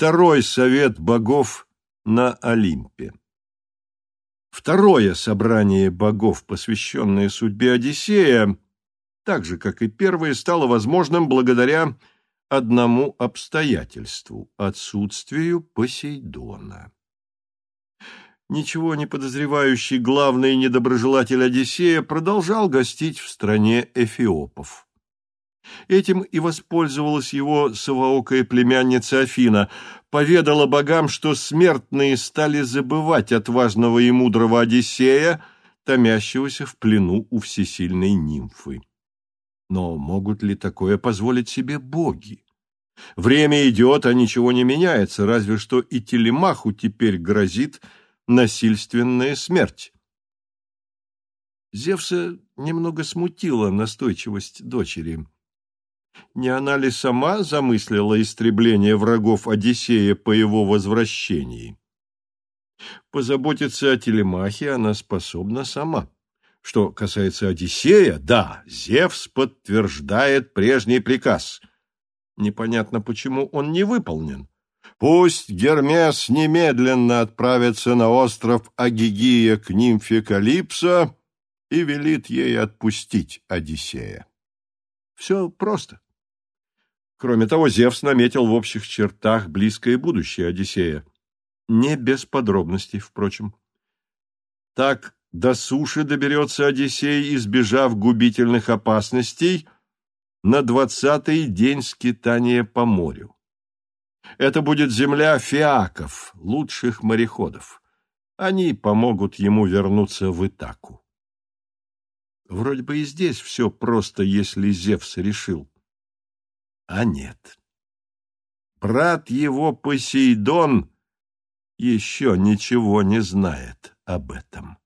Второй совет богов на Олимпе. Второе собрание богов, посвященное судьбе Одиссея, так же, как и первое, стало возможным благодаря одному обстоятельству – отсутствию Посейдона. Ничего не подозревающий главный недоброжелатель Одиссея продолжал гостить в стране эфиопов. Этим и воспользовалась его совоокая племянница Афина, поведала богам, что смертные стали забывать отважного и мудрого Одиссея, томящегося в плену у всесильной нимфы. Но могут ли такое позволить себе боги? Время идет, а ничего не меняется, разве что и Телемаху теперь грозит насильственная смерть. Зевса немного смутила настойчивость дочери. Не она ли сама замыслила истребление врагов Одиссея по его возвращении? Позаботиться о Телемахе она способна сама. Что касается Одиссея, да, Зевс подтверждает прежний приказ. Непонятно, почему он не выполнен. Пусть Гермес немедленно отправится на остров Агигия к нимфе Калипсо и велит ей отпустить Одиссея. Все просто. Кроме того, Зевс наметил в общих чертах близкое будущее Одиссея. Не без подробностей, впрочем. Так до суши доберется Одиссей, избежав губительных опасностей, на двадцатый день скитания по морю. Это будет земля фиаков, лучших мореходов. Они помогут ему вернуться в Итаку. Вроде бы и здесь все просто, если Зевс решил. А нет. Брат его Посейдон еще ничего не знает об этом.